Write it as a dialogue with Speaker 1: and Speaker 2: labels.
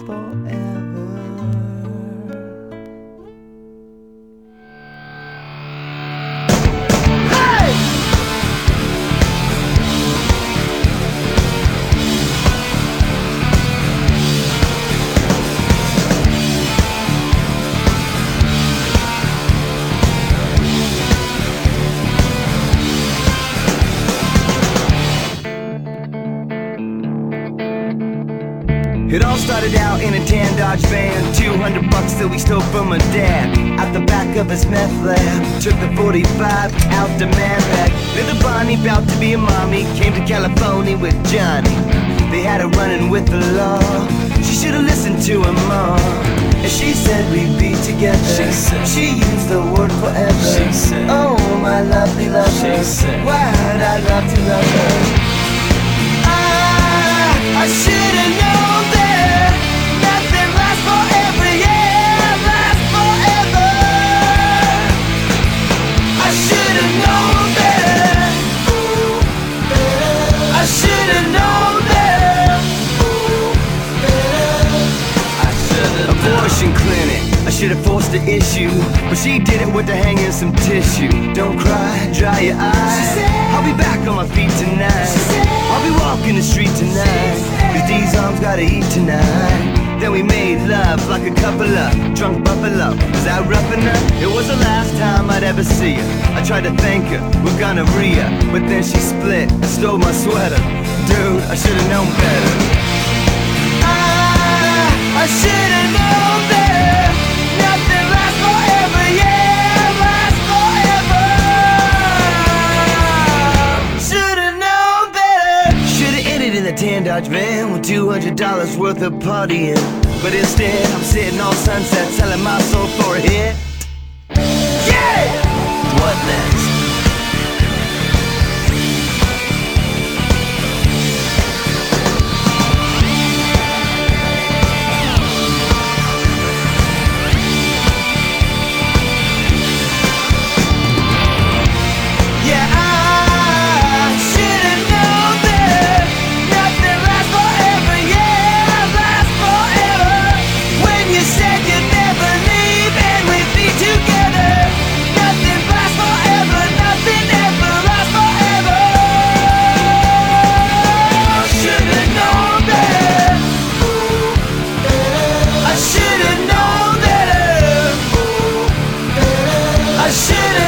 Speaker 1: for started out in a tan Dodge van. 200 bucks that we stole from my dad. Out the back of his meth lab. Took the 45 out the man bag Little Bonnie, bout to be a mommy Came to California with Johnny. They had her running with the law. She should've listened to her mom. And she said we'd be together.
Speaker 2: She said-
Speaker 1: She used the word forever.
Speaker 2: She said-
Speaker 1: Oh, my lovely lover.
Speaker 2: She said-
Speaker 1: Why'd I love to love her? Should have forced the issue, but she did it with the hang some tissue. Don't cry, dry your eyes. I'll be back on my feet tonight. I'll be walking the street tonight. Cause these arms gotta eat tonight. Then we made love like a couple of drunk buffalo. Was I rough enough? It was the last time I'd ever see her. I tried to thank her with gonorrhea, but then she split and stole my sweater. Dude, I should've known better. in Dodge van with $200 worth of partying. But instead, I'm sitting on sunset selling my soul for a hit. I should